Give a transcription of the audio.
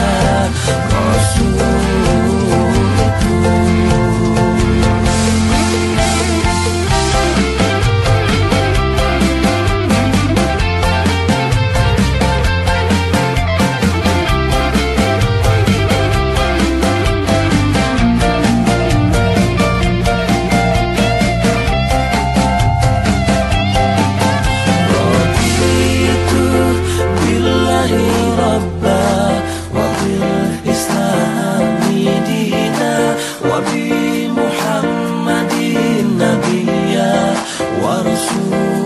another Thank you.